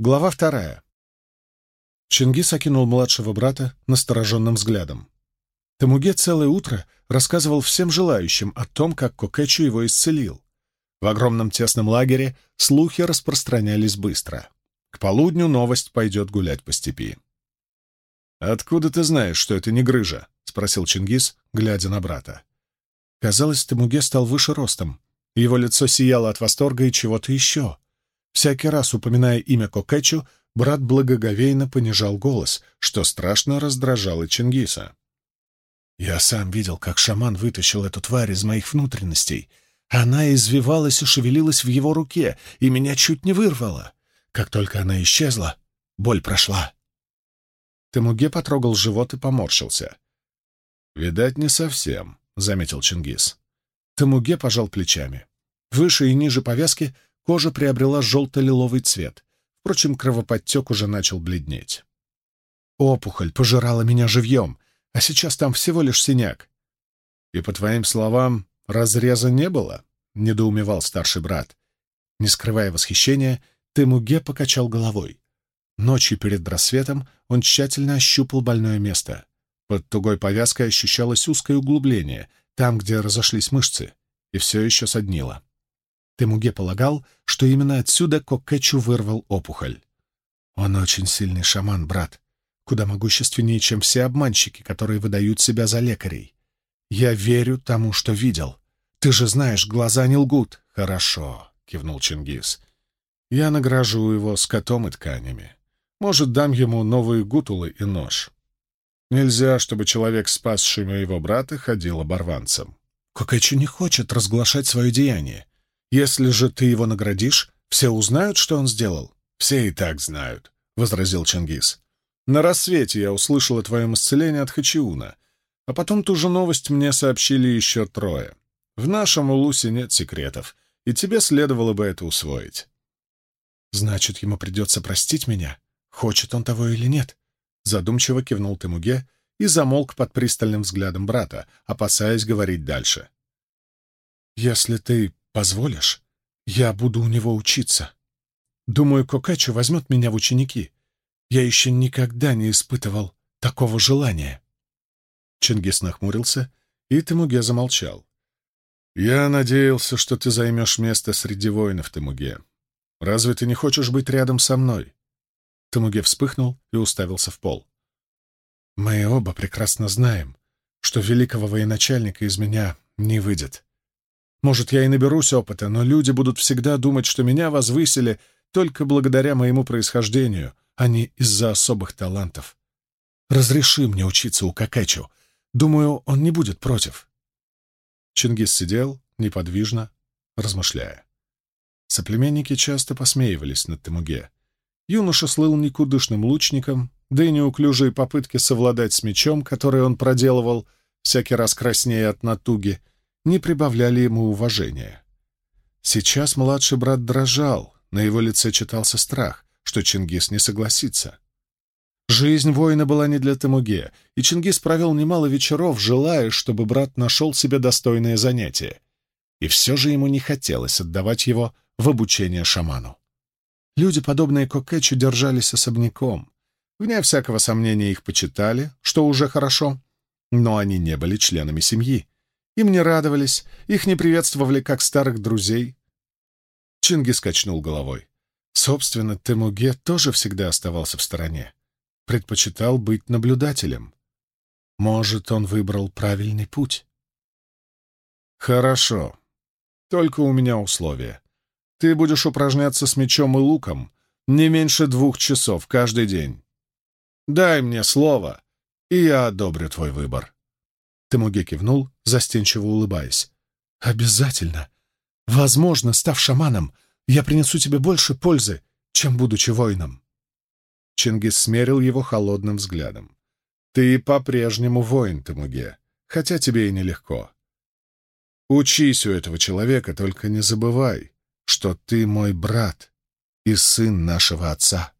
Глава вторая. Чингис окинул младшего брата настороженным взглядом. Тамуге целое утро рассказывал всем желающим о том, как Кокетчу его исцелил. В огромном тесном лагере слухи распространялись быстро. К полудню новость пойдет гулять по степи. «Откуда ты знаешь, что это не грыжа?» — спросил Чингис, глядя на брата. Казалось, Тамуге стал выше ростом. Его лицо сияло от восторга и чего-то еще. Всякий раз, упоминая имя Кокетчу, брат благоговейно понижал голос, что страшно раздражало Чингиса. «Я сам видел, как шаман вытащил эту тварь из моих внутренностей. Она извивалась и шевелилась в его руке, и меня чуть не вырвало. Как только она исчезла, боль прошла». Темуге потрогал живот и поморщился. «Видать, не совсем», — заметил Чингис. Тамуге пожал плечами. Выше и ниже повязки кожа приобрела желто-лиловый цвет. Впрочем, кровоподтек уже начал бледнеть. «Опухоль пожирала меня живьем, а сейчас там всего лишь синяк». «И, по твоим словам, разреза не было?» — недоумевал старший брат. Не скрывая восхищения, Темуге покачал головой. Ночью перед рассветом он тщательно ощупал больное место. Под тугой повязкой ощущалось узкое углубление, там, где разошлись мышцы, и все еще соднило. Темуге полагал, что именно отсюда Кокетчу вырвал опухоль. Он очень сильный шаман, брат, куда могущественнее, чем все обманщики, которые выдают себя за лекарей. Я верю тому, что видел. Ты же знаешь, глаза не лгут. Хорошо, кивнул Чингис. Я награжу его скотом и тканями. Может, дам ему новые гутулы и нож. Нельзя, чтобы человек, спасший моего брата, ходил оборванцем. Кокэчу не хочет разглашать свое деяние. Если же ты его наградишь, все узнают, что он сделал. Все и так знают, — возразил Чингис. На рассвете я услышал о твоем исцелении от Хачиуна, а потом ту же новость мне сообщили еще трое. В нашем Улусе нет секретов, и тебе следовало бы это усвоить. Значит, ему придется простить меня, хочет он того или нет. Задумчиво кивнул Темуге и замолк под пристальным взглядом брата, опасаясь говорить дальше. «Если ты позволишь, я буду у него учиться. Думаю, Кокачу возьмет меня в ученики. Я еще никогда не испытывал такого желания». Чингис нахмурился, и Темуге замолчал. «Я надеялся, что ты займешь место среди воинов, Темуге. Разве ты не хочешь быть рядом со мной?» Тамуге вспыхнул и уставился в пол. «Мы оба прекрасно знаем, что великого военачальника из меня не выйдет. Может, я и наберусь опыта, но люди будут всегда думать, что меня возвысили только благодаря моему происхождению, а не из-за особых талантов. Разреши мне учиться у Какэчу. Думаю, он не будет против». Чингис сидел, неподвижно, размышляя. Соплеменники часто посмеивались над Тамуге. Юноша слыл никудышным лучником, да и неуклюжие попытки совладать с мечом, который он проделывал, всякий раз краснея от натуги, не прибавляли ему уважения. Сейчас младший брат дрожал, на его лице читался страх, что Чингис не согласится. Жизнь воина была не для Тамуге, и Чингис провел немало вечеров, желая, чтобы брат нашел себе достойное занятие. И все же ему не хотелось отдавать его в обучение шаману. Люди, подобные Кокетчу, держались особняком. Вне всякого сомнения их почитали, что уже хорошо, но они не были членами семьи. Им не радовались, их не приветствовали как старых друзей. Чингис качнул головой. Собственно, Темуге тоже всегда оставался в стороне. Предпочитал быть наблюдателем. Может, он выбрал правильный путь? Хорошо. Только у меня условия. Ты будешь упражняться с мечом и луком не меньше двух часов каждый день. Дай мне слово, и я одобрю твой выбор. Темуге кивнул, застенчиво улыбаясь. «Обязательно. Возможно, став шаманом, я принесу тебе больше пользы, чем будучи воином». Чингис смерил его холодным взглядом. «Ты по-прежнему воин, Темуге, хотя тебе и нелегко. Учись у этого человека, только не забывай, что ты мой брат и сын нашего отца.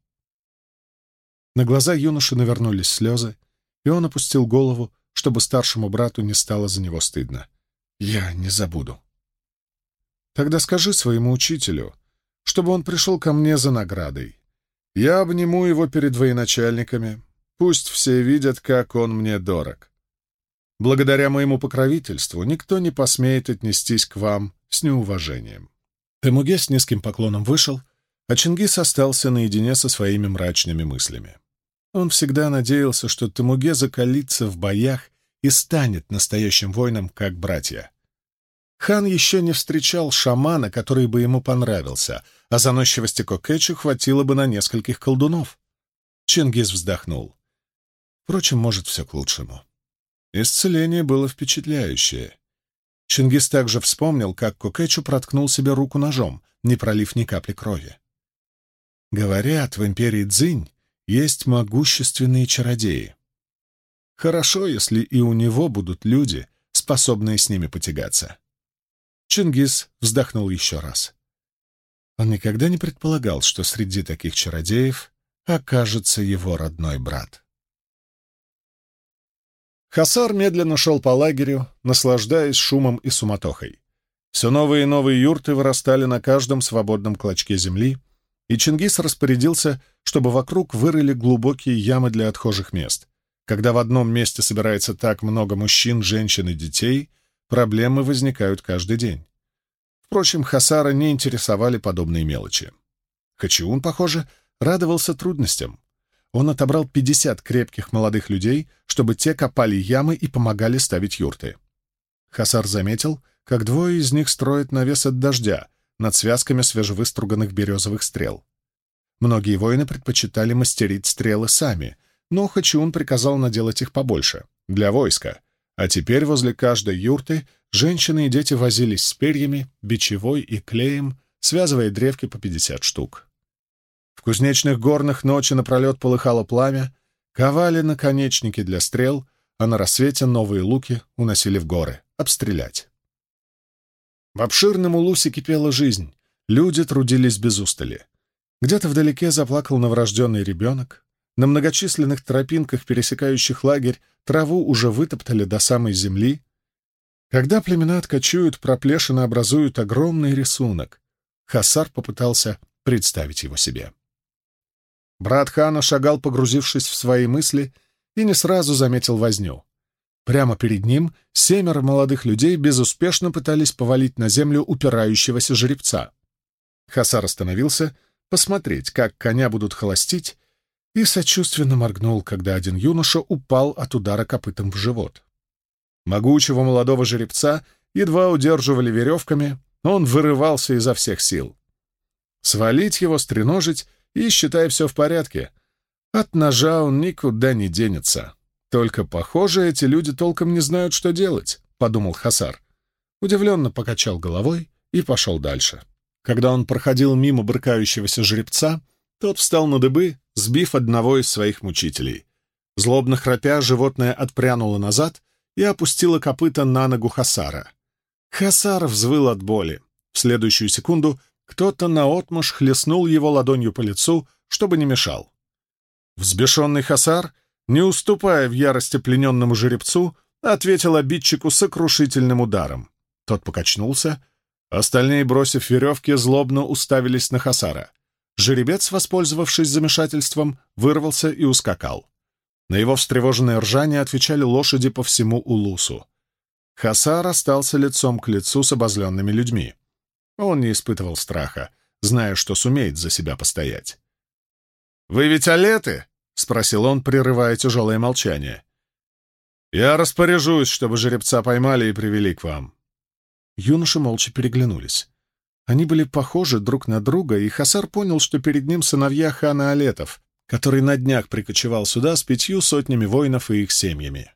На глаза юноши навернулись слезы, и он опустил голову, чтобы старшему брату не стало за него стыдно. «Я не забуду». «Тогда скажи своему учителю, чтобы он пришел ко мне за наградой. Я обниму его перед военачальниками. Пусть все видят, как он мне дорог. Благодаря моему покровительству никто не посмеет отнестись к вам с неуважением». Темуге с низким поклоном вышел, а Чингис остался наедине со своими мрачными мыслями. Он всегда надеялся, что Темуге закалится в боях и станет настоящим воином, как братья. Хан еще не встречал шамана, который бы ему понравился, а заносчивости Кокетчу хватило бы на нескольких колдунов. Чингис вздохнул. Впрочем, может, все к лучшему. Исцеление было впечатляющее. Чингис также вспомнил, как Кокетчу проткнул себе руку ножом, не пролив ни капли крови. Говорят, в империи Цзинь есть могущественные чародеи. Хорошо, если и у него будут люди, способные с ними потягаться. Чингис вздохнул еще раз. Он никогда не предполагал, что среди таких чародеев окажется его родной брат. Хасар медленно шел по лагерю, наслаждаясь шумом и суматохой. Все новые и новые юрты вырастали на каждом свободном клочке земли, и Чингис распорядился, чтобы вокруг вырыли глубокие ямы для отхожих мест. Когда в одном месте собирается так много мужчин, женщин и детей, проблемы возникают каждый день. Впрочем, Хасара не интересовали подобные мелочи. Хачиун, похоже, радовался трудностям. Он отобрал 50 крепких молодых людей, чтобы те копали ямы и помогали ставить юрты. Хасар заметил, как двое из них строят навес от дождя над связками свежевыструганных березовых стрел. Многие воины предпочитали мастерить стрелы сами, но Хачиун приказал наделать их побольше, для войска, а теперь возле каждой юрты женщины и дети возились с перьями, бичевой и клеем, связывая древки по 50 штук. В кузнечных горных ночи напролет полыхало пламя, ковали наконечники для стрел, а на рассвете новые луки уносили в горы, обстрелять. В обширном улусе кипела жизнь, люди трудились без устали. Где-то вдалеке заплакал новорожденный ребенок, на многочисленных тропинках, пересекающих лагерь, траву уже вытоптали до самой земли. Когда племена откачуют, проплешины образуют огромный рисунок. Хасар попытался представить его себе. Брат хана шагал, погрузившись в свои мысли, и не сразу заметил возню. Прямо перед ним семеро молодых людей безуспешно пытались повалить на землю упирающегося жеребца. Хасар остановился посмотреть, как коня будут холостить, и сочувственно моргнул, когда один юноша упал от удара копытом в живот. Могучего молодого жеребца едва удерживали веревками, но он вырывался изо всех сил. Свалить его, стреножить и, считай, все в порядке. От ножа он никуда не денется. Только, похоже, эти люди толком не знают, что делать, — подумал Хасар. Удивленно покачал головой и пошел дальше. Когда он проходил мимо брыкающегося жеребца, тот встал на дыбы, сбив одного из своих мучителей. Злобно храпя, животное отпрянуло назад и опустило копыта на ногу Хасара. Хасар взвыл от боли. В следующую секунду кто-то наотмашь хлестнул его ладонью по лицу, чтобы не мешал. Взбешенный Хасар, не уступая в ярости плененному жеребцу, ответил обидчику сокрушительным ударом. Тот покачнулся, остальные, бросив веревки, злобно уставились на Хасара. Жеребец, воспользовавшись замешательством, вырвался и ускакал. На его встревоженное ржание отвечали лошади по всему Улусу. Хасар остался лицом к лицу с обозленными людьми. Он не испытывал страха, зная, что сумеет за себя постоять. «Вы ведь алеты?» — спросил он, прерывая тяжелое молчание. «Я распоряжусь, чтобы жеребца поймали и привели к вам». Юноши молча переглянулись. Они были похожи друг на друга, и Хасар понял, что перед ним сыновья хана Алетов, который на днях прикочевал сюда с пятью сотнями воинов и их семьями.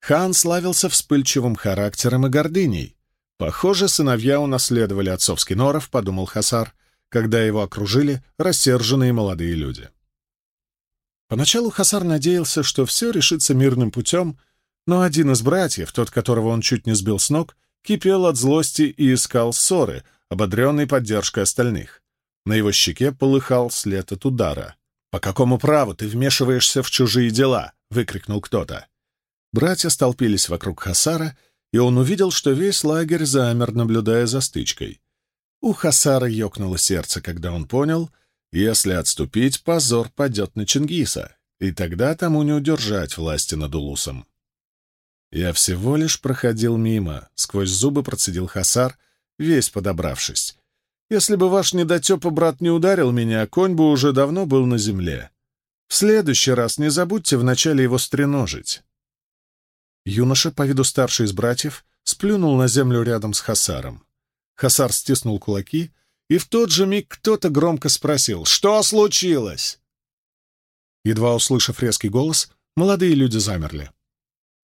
Хан славился вспыльчивым характером и гордыней. Похоже, сыновья унаследовали отцовский норов, подумал Хасар, когда его окружили рассерженные молодые люди. Поначалу Хасар надеялся, что все решится мирным путем, но один из братьев, тот, которого он чуть не сбил с ног, кипел от злости и искал ссоры, ободренный поддержкой остальных. На его щеке полыхал след от удара. «По какому праву ты вмешиваешься в чужие дела?» — выкрикнул кто-то. Братья столпились вокруг Хасара, и он увидел, что весь лагерь замер, наблюдая за стычкой. У Хасара ёкнуло сердце, когда он понял, Если отступить, позор падет на Чингиса, и тогда тому не удержать власти над Улусом. Я всего лишь проходил мимо, сквозь зубы процедил Хасар, весь подобравшись. Если бы ваш недотепа брат не ударил меня, конь бы уже давно был на земле. В следующий раз не забудьте вначале его стреножить. Юноша, по виду старший из братьев, сплюнул на землю рядом с Хасаром. Хасар стиснул кулаки, и в тот же миг кто-то громко спросил «Что случилось?». Едва услышав резкий голос, молодые люди замерли.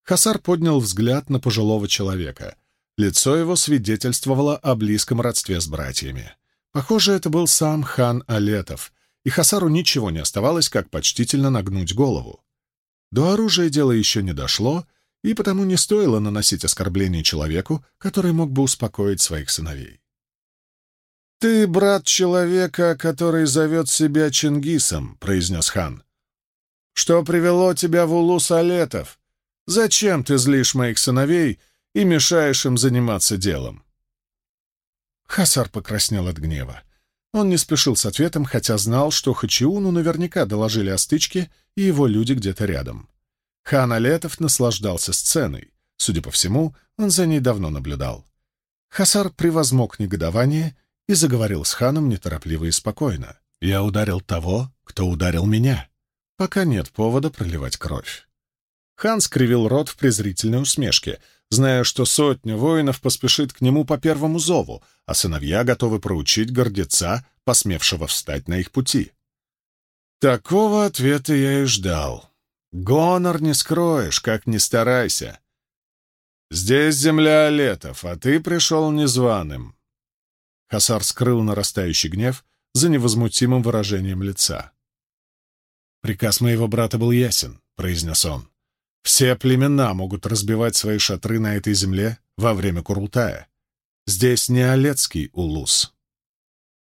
Хасар поднял взгляд на пожилого человека. Лицо его свидетельствовало о близком родстве с братьями. Похоже, это был сам хан Алетов, и Хасару ничего не оставалось, как почтительно нагнуть голову. До оружия дело еще не дошло, и потому не стоило наносить оскорбление человеку, который мог бы успокоить своих сыновей. «Ты брат человека, который зовет себя Чингисом», — произнес хан. «Что привело тебя в Улус Алетов? Зачем ты злишь моих сыновей и мешаешь им заниматься делом?» Хасар покраснел от гнева. Он не спешил с ответом, хотя знал, что Хачиуну наверняка доложили о стычке, и его люди где-то рядом. Хан Алетов наслаждался сценой. Судя по всему, он за ней давно наблюдал. Хасар превозмог негодование и заговорил с ханом неторопливо и спокойно. «Я ударил того, кто ударил меня. Пока нет повода проливать кровь». Хан скривил рот в презрительной усмешке, зная, что сотня воинов поспешит к нему по первому зову, а сыновья готовы проучить гордеца, посмевшего встать на их пути. Такого ответа я и ждал. Гонор не скроешь, как ни старайся. Здесь земля Олетов, а ты пришел незваным. Хасар скрыл нарастающий гнев за невозмутимым выражением лица. «Приказ моего брата был ясен», — произнес он. «Все племена могут разбивать свои шатры на этой земле во время Курултая. Здесь не Олецкий улус».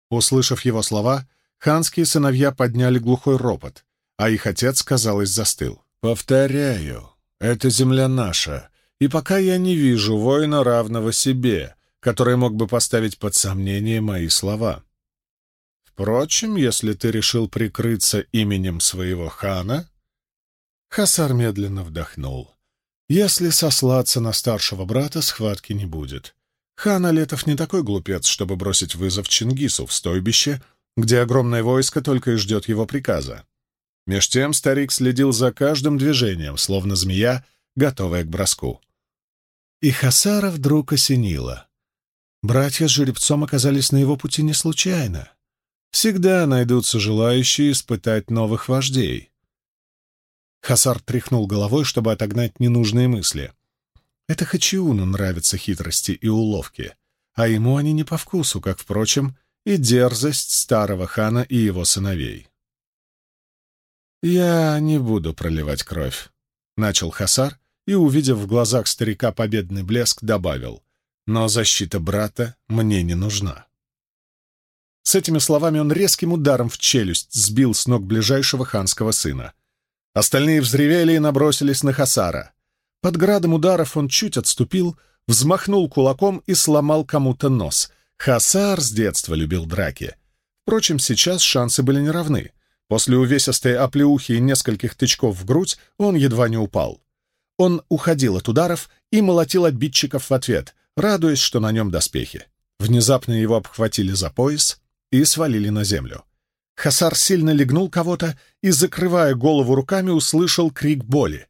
Услышав его слова, ханские сыновья подняли глухой ропот, а их отец, казалось, застыл. «Повторяю, эта земля наша, и пока я не вижу воина, равного себе, который мог бы поставить под сомнение мои слова. Впрочем, если ты решил прикрыться именем своего хана...» Хасар медленно вдохнул. «Если сослаться на старшего брата, схватки не будет. Хан Алетов не такой глупец, чтобы бросить вызов Чингису в стойбище, где огромное войско только и ждет его приказа. Меж тем старик следил за каждым движением, словно змея, готовая к броску. И Хасара вдруг осенило. Братья с жеребцом оказались на его пути не случайно. Всегда найдутся желающие испытать новых вождей. Хасар тряхнул головой, чтобы отогнать ненужные мысли. Это Хачиуну нравятся хитрости и уловки, а ему они не по вкусу, как, впрочем, и дерзость старого хана и его сыновей. «Я не буду проливать кровь», — начал Хасар и, увидев в глазах старика победный блеск, добавил, «но защита брата мне не нужна». С этими словами он резким ударом в челюсть сбил с ног ближайшего ханского сына. Остальные взревели и набросились на Хасара. Под градом ударов он чуть отступил, взмахнул кулаком и сломал кому-то нос. Хасар с детства любил драки. Впрочем, сейчас шансы были неравны. После увесистой оплеухи и нескольких тычков в грудь он едва не упал. Он уходил от ударов и молотил обидчиков в ответ, радуясь, что на нем доспехи. Внезапно его обхватили за пояс и свалили на землю. Хасар сильно легнул кого-то и, закрывая голову руками, услышал крик боли.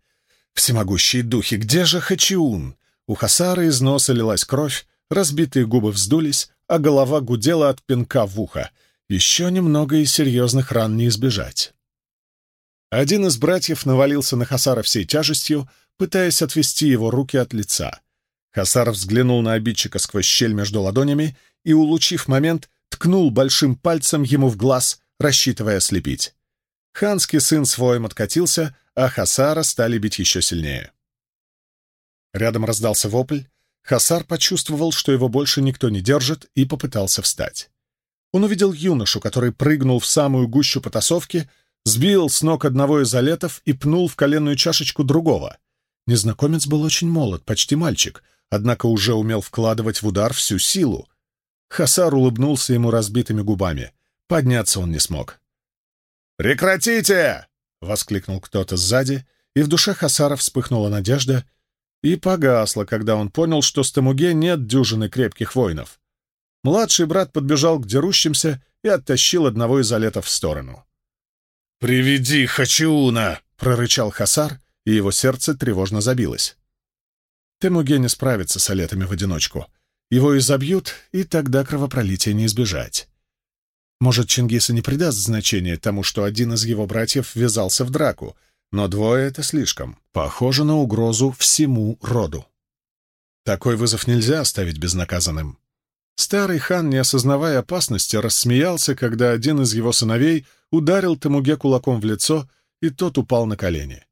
«Всемогущие духи, где же Хачиун?» У Хасара из носа лилась кровь, разбитые губы вздулись, а голова гудела от пинка в ухо — еще немного и серьезных ран не избежать. Один из братьев навалился на Хасара всей тяжестью, пытаясь отвести его руки от лица. Хасар взглянул на обидчика сквозь щель между ладонями и, улучив момент, ткнул большим пальцем ему в глаз, рассчитывая ослепить. Ханский сын своим откатился, а Хасара стали бить еще сильнее. Рядом раздался вопль. Хасар почувствовал, что его больше никто не держит, и попытался встать. Он увидел юношу, который прыгнул в самую гущу потасовки, сбил с ног одного из алетов и пнул в коленную чашечку другого. Незнакомец был очень молод, почти мальчик, однако уже умел вкладывать в удар всю силу. Хасар улыбнулся ему разбитыми губами. Подняться он не смог. «Прекратите!» — воскликнул кто-то сзади, и в душе Хасара вспыхнула надежда и погасла, когда он понял, что с Тамуге нет дюжины крепких воинов. Младший брат подбежал к дерущимся и оттащил одного из алетов в сторону. «Приведи Хачиуна!» — прорычал Хасар, и его сердце тревожно забилось. Темуге не справится с алетами в одиночку. Его изобьют, и тогда кровопролития не избежать. Может, Чингис и не придаст значения тому, что один из его братьев ввязался в драку, но двое — это слишком. Похоже на угрозу всему роду. Такой вызов нельзя оставить безнаказанным. Старый хан, не осознавая опасности, рассмеялся, когда один из его сыновей ударил Тамуге кулаком в лицо, и тот упал на колени.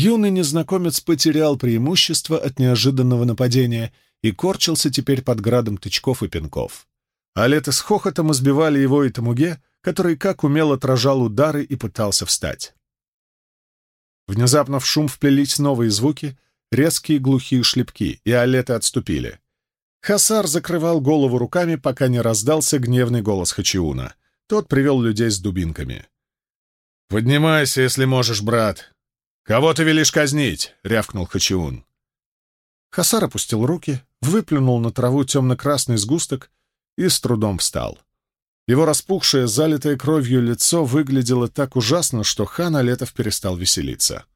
Юный незнакомец потерял преимущество от неожиданного нападения и корчился теперь под градом тычков и пинков. А лето с хохотом избивали его и Тамуге, который как умел отражал удары и пытался встать. Внезапно в шум вплелись новые звуки, резкие глухие шлепки, и алеты отступили. Хасар закрывал голову руками, пока не раздался гневный голос Хачиуна. Тот привел людей с дубинками. «Поднимайся, если можешь, брат!» «Кого ты велишь казнить?» — рявкнул Хачиун. Хасар опустил руки, выплюнул на траву темно-красный сгусток и с трудом встал. Его распухшее, залитое кровью лицо выглядело так ужасно, что хан Алетов перестал веселиться.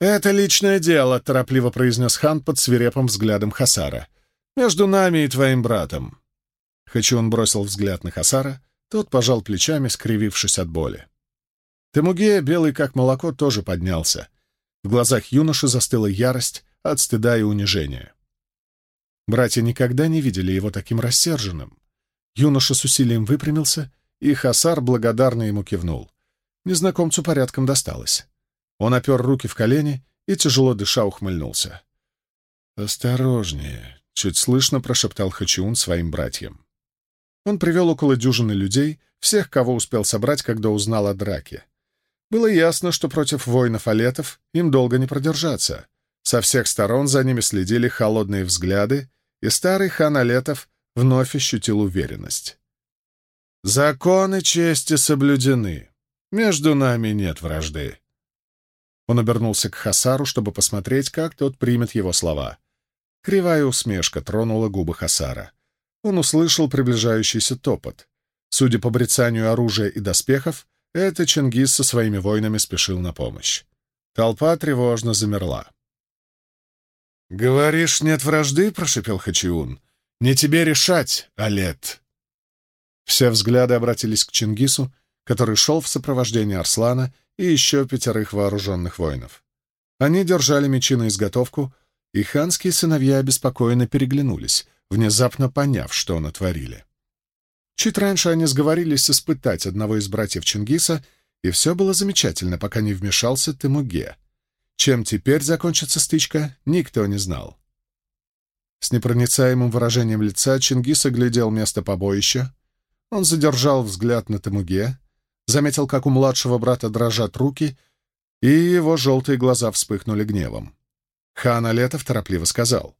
«Это личное дело», — торопливо произнес хан под свирепым взглядом Хасара. «Между нами и твоим братом». Хачиун бросил взгляд на Хасара, тот пожал плечами, скривившись от боли. Темугея, белый как молоко, тоже поднялся. В глазах юноши застыла ярость от стыда и унижения. Братья никогда не видели его таким рассерженным. Юноша с усилием выпрямился, и Хасар благодарно ему кивнул. Незнакомцу порядком досталось. Он опер руки в колени и, тяжело дыша, ухмыльнулся. «Осторожнее», — чуть слышно прошептал Хачиун своим братьям. Он привел около дюжины людей, всех, кого успел собрать, когда узнал о драке. Было ясно, что против воинов-алетов им долго не продержаться. Со всех сторон за ними следили холодные взгляды, и старый хан Алетов вновь ощутил уверенность. «Законы чести соблюдены. Между нами нет вражды». Он обернулся к Хасару, чтобы посмотреть, как тот примет его слова. Кривая усмешка тронула губы Хасара. Он услышал приближающийся топот. Судя по брецанию оружия и доспехов, это Чингис со своими воинами спешил на помощь. Толпа тревожно замерла. «Говоришь, нет вражды?» — прошепел Хачиун. «Не тебе решать, Алет!» Все взгляды обратились к Чингису, который шел в сопровождении Арслана и еще пятерых вооруженных воинов. Они держали мечи на изготовку, и ханские сыновья обеспокоенно переглянулись, внезапно поняв, что натворили. Чуть раньше они сговорились испытать одного из братьев Чингиса, и все было замечательно, пока не вмешался Темуге. Чем теперь закончится стычка, никто не знал. С непроницаемым выражением лица Чингис оглядел место побоища. Он задержал взгляд на Темуге, заметил, как у младшего брата дрожат руки, и его желтые глаза вспыхнули гневом. Хан Алетов торопливо сказал.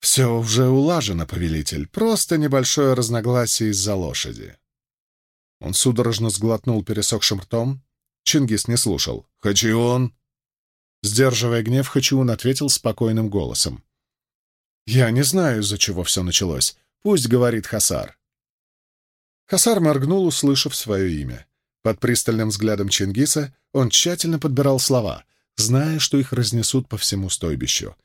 «Все уже улажено, повелитель, просто небольшое разногласие из-за лошади». Он судорожно сглотнул пересохшим ртом. Чингис не слушал. «Хачион!» Сдерживая гнев, Хачиун ответил спокойным голосом. «Я не знаю, из-за чего все началось. Пусть говорит Хасар». Хасар моргнул, услышав свое имя. Под пристальным взглядом Чингиса он тщательно подбирал слова, зная, что их разнесут по всему стойбищу.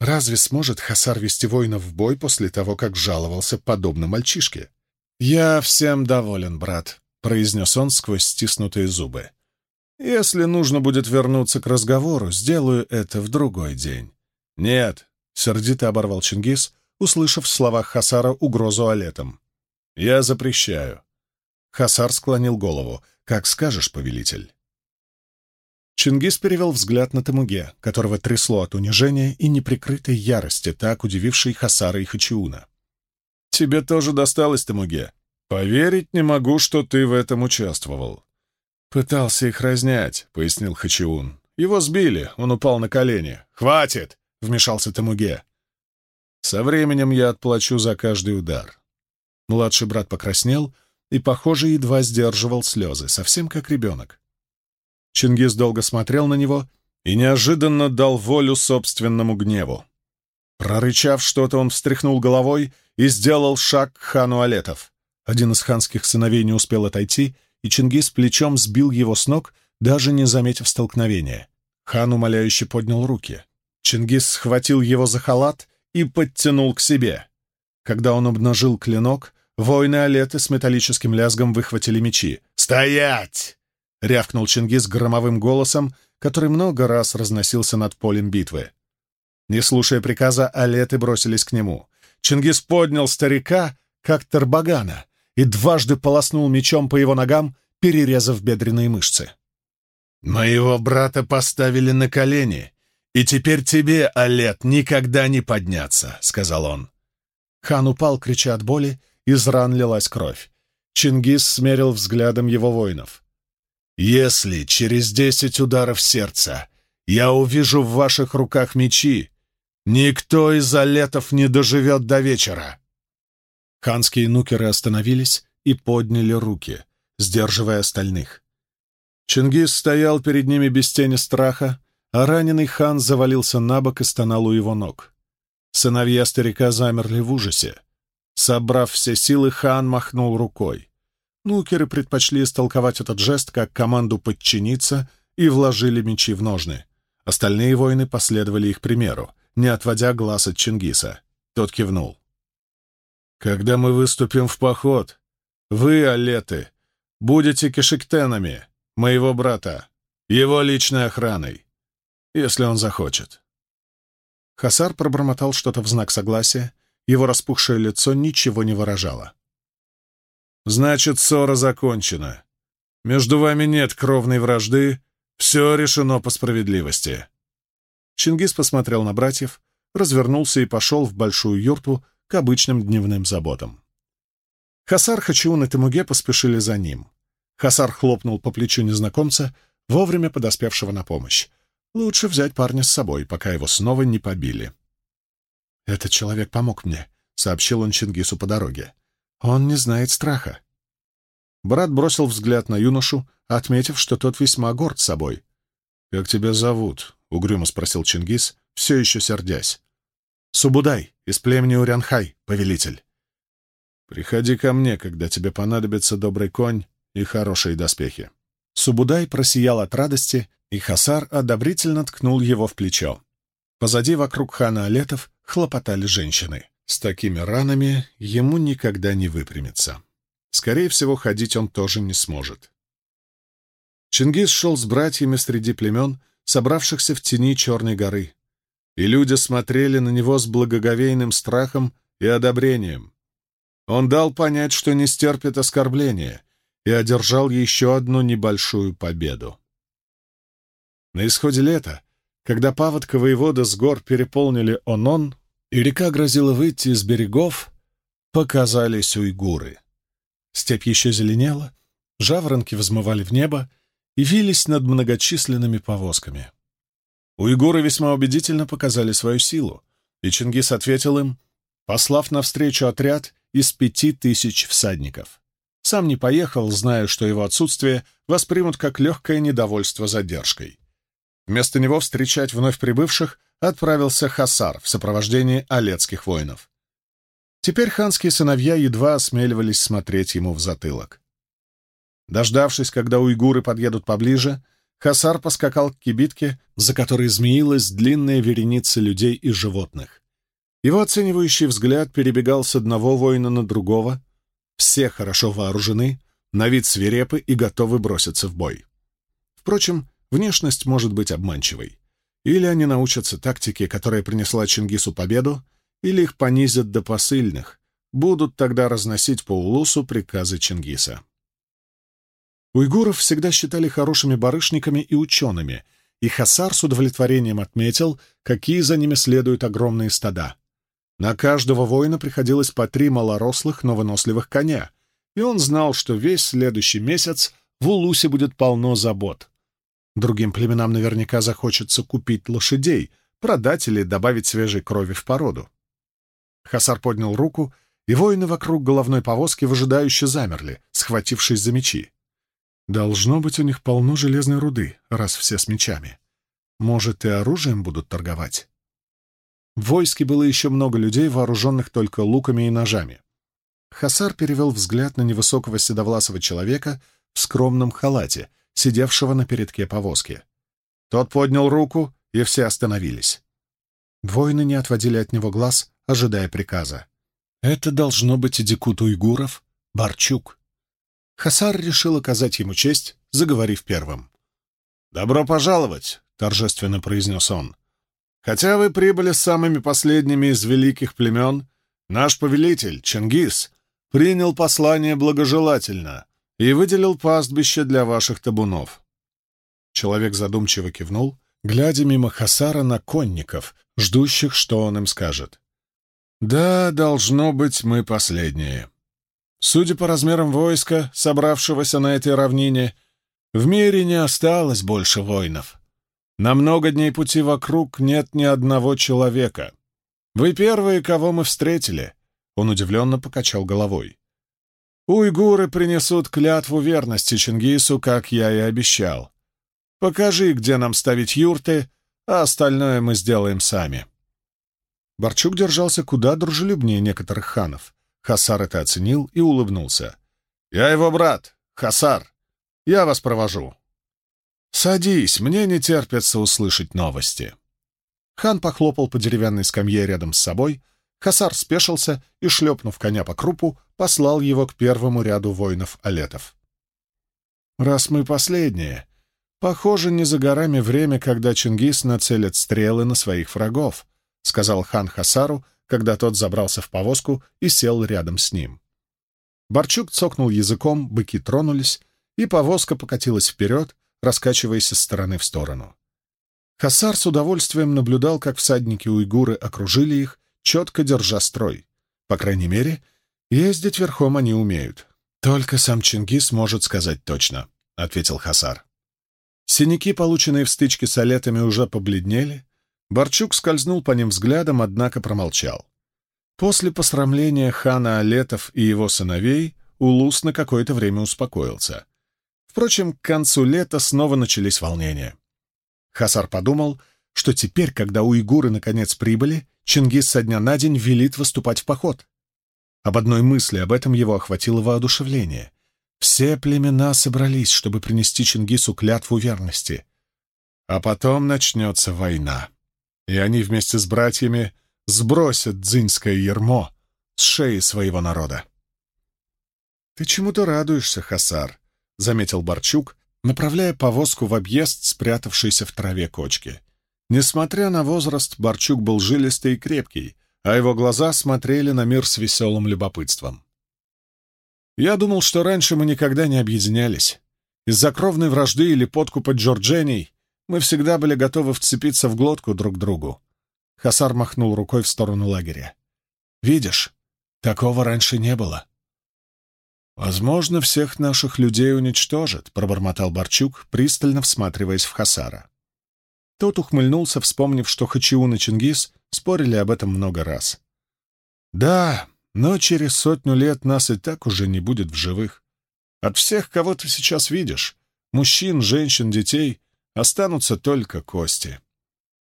Разве сможет Хасар вести воинов в бой после того, как жаловался подобно мальчишке? «Я всем доволен, брат», — произнес он сквозь стиснутые зубы. «Если нужно будет вернуться к разговору, сделаю это в другой день». «Нет», — сердито оборвал Чингис, услышав в словах Хасара угрозу Алетам. «Я запрещаю». Хасар склонил голову. «Как скажешь, повелитель». Чингис перевел взгляд на Тамуге, которого трясло от унижения и неприкрытой ярости, так удивившей Хасара и Хачиуна. «Тебе тоже досталось, Тамуге. Поверить не могу, что ты в этом участвовал». «Пытался их разнять», — пояснил Хачиун. «Его сбили, он упал на колени». «Хватит!» — вмешался Тамуге. «Со временем я отплачу за каждый удар». Младший брат покраснел, и, похоже, едва сдерживал слезы, совсем как ребенок. Чингис долго смотрел на него и неожиданно дал волю собственному гневу. Прорычав что-то, он встряхнул головой и сделал шаг к хану Алетов. Один из ханских сыновей не успел отойти, и Чингис плечом сбил его с ног, даже не заметив столкновения. Хан умоляюще поднял руки. Чингис схватил его за халат и подтянул к себе. Когда он обнажил клинок, воины Алеты с металлическим лязгом выхватили мечи. «Стоять!» — рявкнул Чингис громовым голосом, который много раз разносился над полем битвы. Не слушая приказа, Алеты бросились к нему. Чингис поднял старика, как Тарбагана, и дважды полоснул мечом по его ногам, перерезав бедренные мышцы. «Моего брата поставили на колени, и теперь тебе, Алет, никогда не подняться», — сказал он. Хан упал, крича от боли, из ран лилась кровь. Чингис смерил взглядом его воинов. «Если через десять ударов сердца я увижу в ваших руках мечи, Никто из алетов не доживет до вечера!» Ханские нукеры остановились и подняли руки, сдерживая остальных. Чингис стоял перед ними без тени страха, а раненый хан завалился на бок и стонал у его ног. Сыновья старика замерли в ужасе. Собрав все силы, хан махнул рукой. Нукеры предпочли истолковать этот жест как команду подчиниться и вложили мечи в ножны. Остальные воины последовали их примеру, не отводя глаз от Чингиса. Тот кивнул. «Когда мы выступим в поход, вы, Алеты, будете кешектенами моего брата, его личной охраной, если он захочет». Хасар пробормотал что-то в знак согласия, его распухшее лицо ничего не выражало. «Значит, ссора закончена. Между вами нет кровной вражды, все решено по справедливости. Чингис посмотрел на братьев, развернулся и пошел в большую юрту к обычным дневным заботам. Хасар, Хачиун и Темуге поспешили за ним. Хасар хлопнул по плечу незнакомца, вовремя подоспевшего на помощь. Лучше взять парня с собой, пока его снова не побили. «Этот человек помог мне», — сообщил он Чингису по дороге. «Он не знает страха». Брат бросил взгляд на юношу, отметив, что тот весьма горд собой. «Как тебя зовут?» — угрюмо спросил Чингис, все еще сердясь. «Субудай, из племени Урянхай, повелитель». «Приходи ко мне, когда тебе понадобится добрый конь и хорошие доспехи». Субудай просиял от радости, и Хасар одобрительно ткнул его в плечо. Позади вокруг хана Алетов хлопотали женщины. С такими ранами ему никогда не выпрямиться. Скорее всего, ходить он тоже не сможет. Чингис шел с братьями среди племен, собравшихся в тени Черной горы. И люди смотрели на него с благоговейным страхом и одобрением. Он дал понять, что не стерпит оскорбления, и одержал еще одну небольшую победу. На исходе лета, когда паводка воевода с гор переполнили Онон, и река грозила выйти из берегов, показались уйгуры. Степь еще зеленела, жаворонки взмывали в небо, и вились над многочисленными повозками. Уйгуры весьма убедительно показали свою силу, и Чингис ответил им, послав навстречу отряд из пяти тысяч всадников. Сам не поехал, зная, что его отсутствие воспримут как легкое недовольство задержкой. Вместо него встречать вновь прибывших отправился Хасар в сопровождении алецких воинов. Теперь ханские сыновья едва осмеливались смотреть ему в затылок. Дождавшись, когда уйгуры подъедут поближе, Хасар поскакал к кибитке, за которой змеилась длинная вереница людей и животных. Его оценивающий взгляд перебегал с одного воина на другого. Все хорошо вооружены, на вид свирепы и готовы броситься в бой. Впрочем, внешность может быть обманчивой. Или они научатся тактике, которая принесла Чингису победу, или их понизят до посыльных, будут тогда разносить по улусу приказы Чингиса. Уйгуров всегда считали хорошими барышниками и учеными, и Хасар с удовлетворением отметил, какие за ними следуют огромные стада. На каждого воина приходилось по три малорослых, но выносливых коня, и он знал, что весь следующий месяц в Улусе будет полно забот. Другим племенам наверняка захочется купить лошадей, продать или добавить свежей крови в породу. Хасар поднял руку, и воины вокруг головной повозки выжидающе замерли, схватившись за мечи. Должно быть, у них полно железной руды, раз все с мечами. Может, и оружием будут торговать? В войске было еще много людей, вооруженных только луками и ножами. Хасар перевел взгляд на невысокого седовласого человека в скромном халате, сидевшего на передке повозки. Тот поднял руку, и все остановились. Воины не отводили от него глаз, ожидая приказа. Это должно быть Дикут Уйгуров, Барчук. Хасар решил оказать ему честь, заговорив первым. «Добро пожаловать!» — торжественно произнес он. «Хотя вы прибыли с самыми последними из великих племен, наш повелитель, Чингис, принял послание благожелательно и выделил пастбище для ваших табунов». Человек задумчиво кивнул, глядя мимо Хасара на конников, ждущих, что он им скажет. «Да, должно быть, мы последние. Судя по размерам войска, собравшегося на этой равнине, в мире не осталось больше воинов. На много дней пути вокруг нет ни одного человека. Вы первые, кого мы встретили». Он удивленно покачал головой. «Уйгуры принесут клятву верности Чингису, как я и обещал. Покажи, где нам ставить юрты, а остальное мы сделаем сами». Барчук держался куда дружелюбнее некоторых ханов. Хасар это оценил и улыбнулся. «Я его брат, Хасар. Я вас провожу». «Садись, мне не терпится услышать новости». Хан похлопал по деревянной скамье рядом с собой, Хасар спешился и, шлепнув коня по крупу, послал его к первому ряду воинов-алетов. «Раз мы последние, похоже, не за горами время, когда Чингис нацелит стрелы на своих врагов», — сказал хан Хасару, когда тот забрался в повозку и сел рядом с ним. Барчук цокнул языком, быки тронулись, и повозка покатилась вперед, раскачиваясь из стороны в сторону. Хасар с удовольствием наблюдал, как всадники-уйгуры окружили их, четко держа строй. По крайней мере, ездить верхом они умеют. «Только сам Чингис может сказать точно», — ответил Хасар. Синяки, полученные в стычке с олетами, уже побледнели, Барчук скользнул по ним взглядом, однако промолчал. После посрамления хана Алетов и его сыновей Улус на какое-то время успокоился. Впрочем, к концу лета снова начались волнения. Хасар подумал, что теперь, когда уйгуры наконец прибыли, Чингис со дня на день велит выступать в поход. Об одной мысли об этом его охватило воодушевление. Все племена собрались, чтобы принести Чингису клятву верности. А потом начнется война и они вместе с братьями сбросят дзиньское ермо с шеи своего народа. «Ты чему-то радуешься, Хасар», — заметил Барчук, направляя повозку в объезд спрятавшейся в траве кочки. Несмотря на возраст, Барчук был жилистый и крепкий, а его глаза смотрели на мир с веселым любопытством. «Я думал, что раньше мы никогда не объединялись. Из-за кровной вражды или подкупа Джорджений мы всегда были готовы вцепиться в глотку друг другу. Хасар махнул рукой в сторону лагеря. «Видишь, такого раньше не было». «Возможно, всех наших людей уничтожат», — пробормотал Барчук, пристально всматриваясь в Хасара. Тот ухмыльнулся, вспомнив, что Хачиун и Чингис спорили об этом много раз. «Да, но через сотню лет нас и так уже не будет в живых. От всех, кого ты сейчас видишь, мужчин, женщин, детей, Останутся только кости.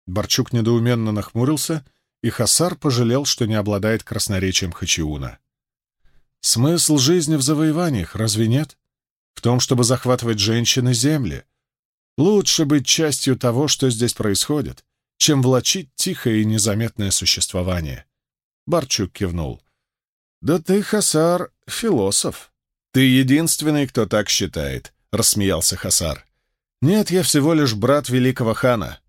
Борчук недоуменно нахмурился, и Хасар пожалел, что не обладает красноречием Хачиуна. Смысл жизни в завоеваниях, разве нет? В том, чтобы захватывать женщины земли. Лучше быть частью того, что здесь происходит, чем влачить тихое и незаметное существование. Барчук кивнул. «Да ты, Хасар, философ. Ты единственный, кто так считает», — рассмеялся Хасар. Нет, я всего лишь брат великого хана.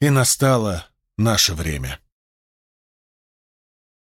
И настало наше время.